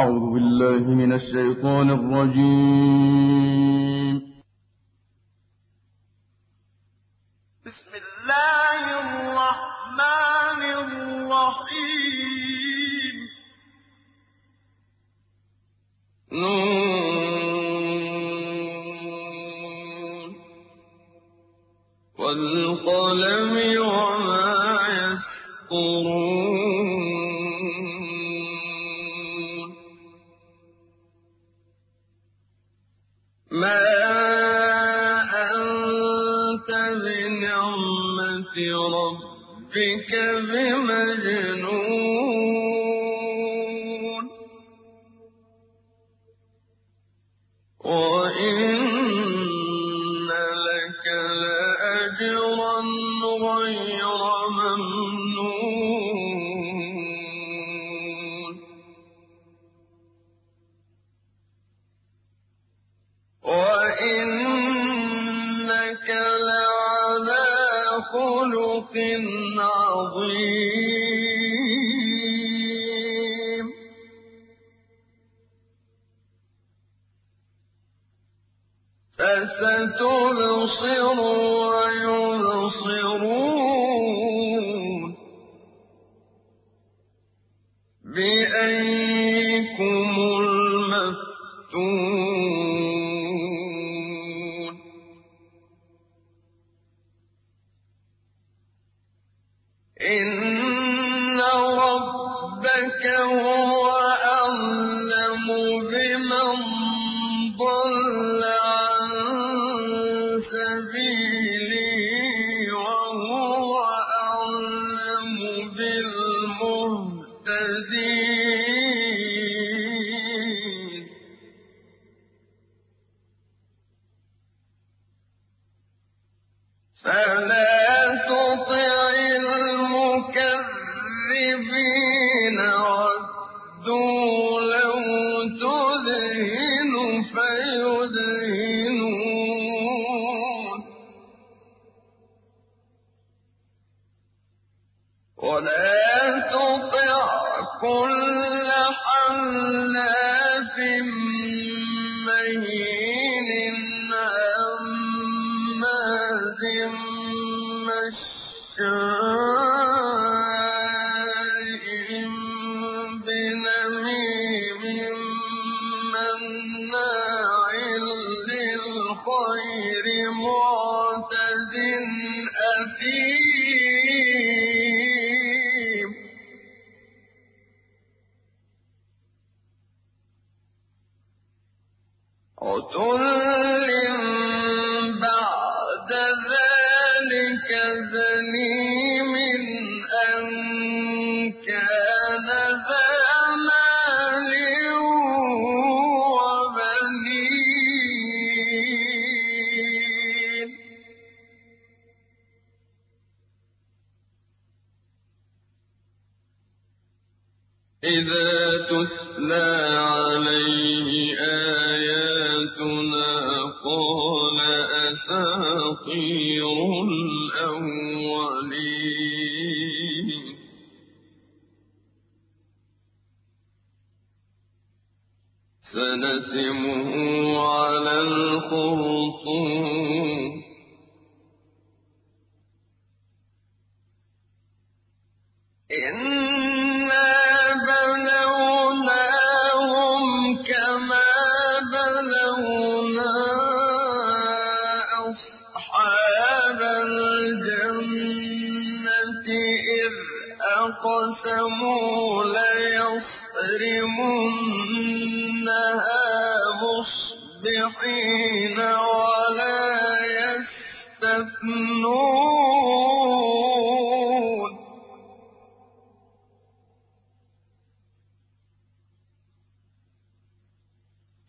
أعوذ بالله من الشيطان الرجيم. بسم الله الرحمن الرحيم. نون. والقلم وما يسطرون. غير فستبصر ويبصرون بأيكم المكذبين ودوا لو تدهن ولا تطع كل حلاف مهين هماز مشاء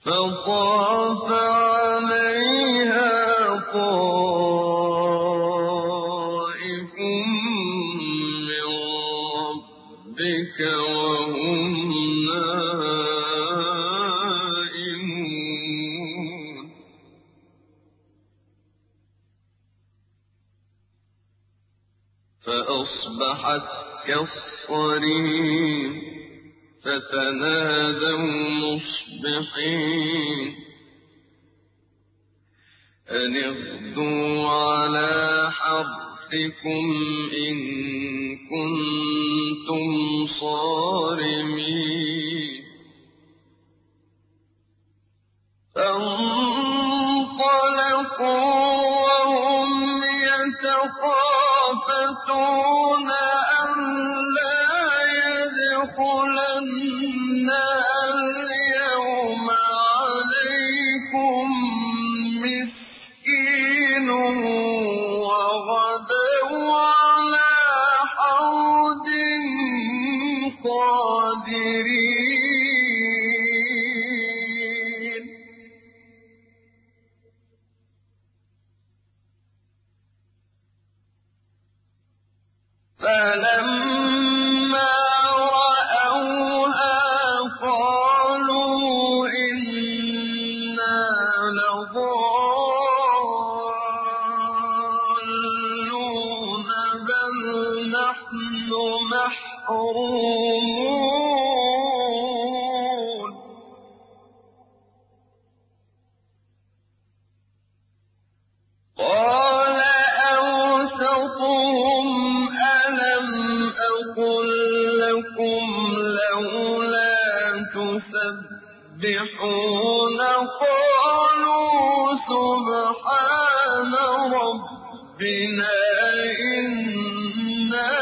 فطاف عليها طائف من ربك وهم نائمون. فأصبحت كالصريم. فتنادوا مصبحين. أن اغدوا على حرثكم إن كنتم صارمين. فانطلقوا محرومون. قال أوسطهم ألم أقل لكم لولا تسبحون؟ قالوا سبحان ربنا إنا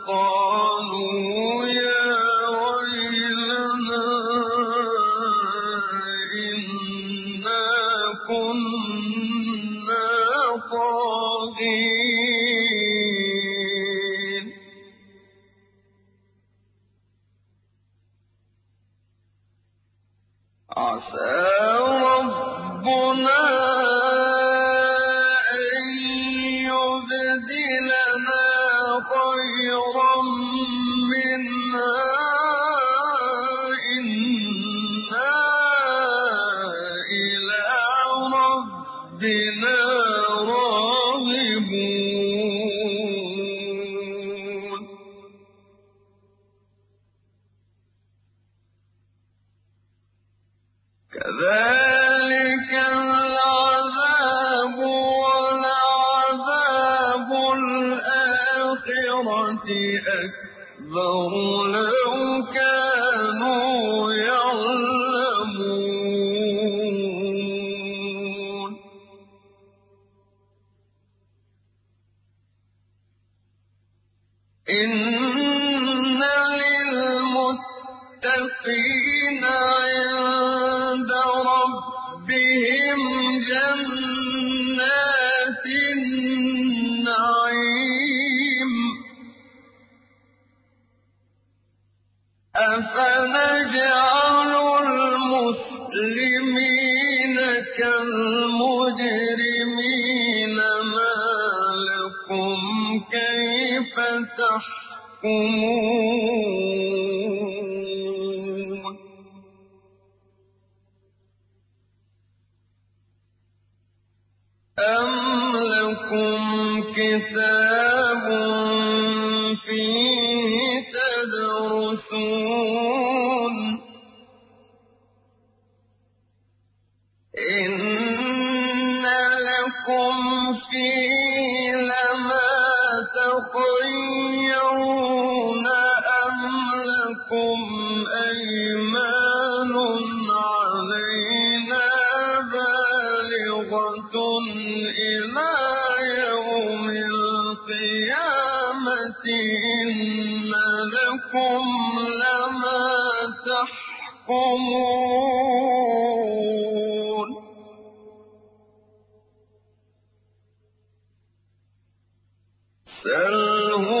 يتلاومون للمتقين عند ربهم جنات النعيم. أفنجعل المسلمين كالمجرمين ما لكم كيف تحكمون؟ أم لكم كتاب فيه تدرسون إن لكم فيه لما تخيرون سلهم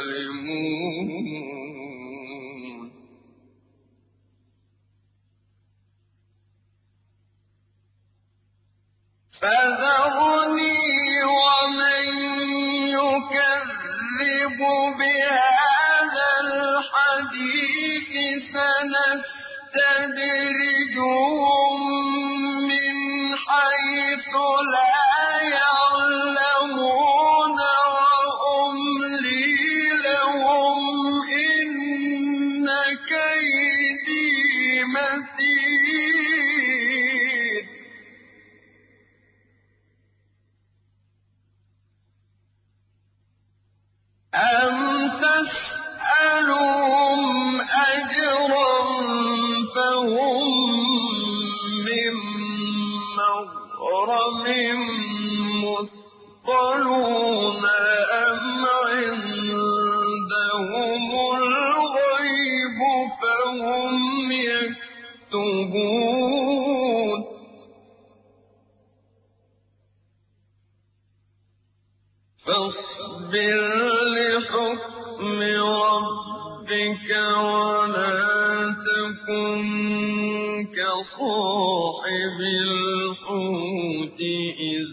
فَذَرْنِي وَمَن يُكَذِّبُ بِهَٰذَا الْحَدِيثِ ۖ. لِحُكْمِ رَبِّكَ وَلَا تَكُن كَصَاحِبِ الْحُوتِ إِذْ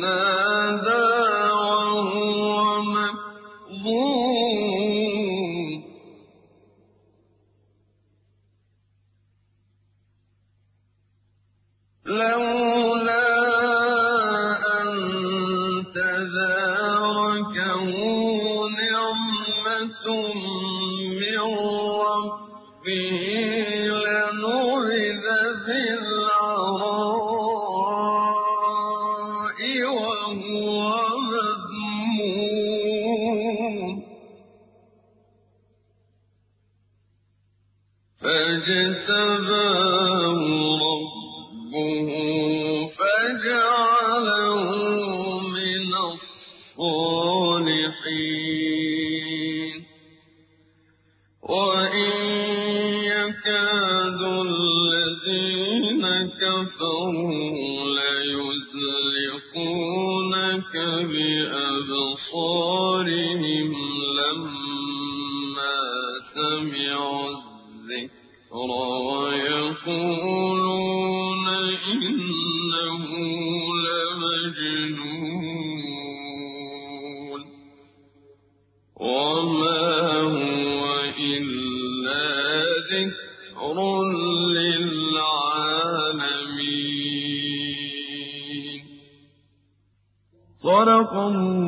نَادَىٰ وَهُوَ مَكْظُومٌ لَّوْلَا أَن تَدَارَكَهُ نِعْمَةٌ مِّن وَيَقُولُونَ إِنَّهُ لَمَجْنُونٌ. وَمَا هُوَ إِلَّا ذِكْرٌ لِّلْعَالَمِينَ. صدق الله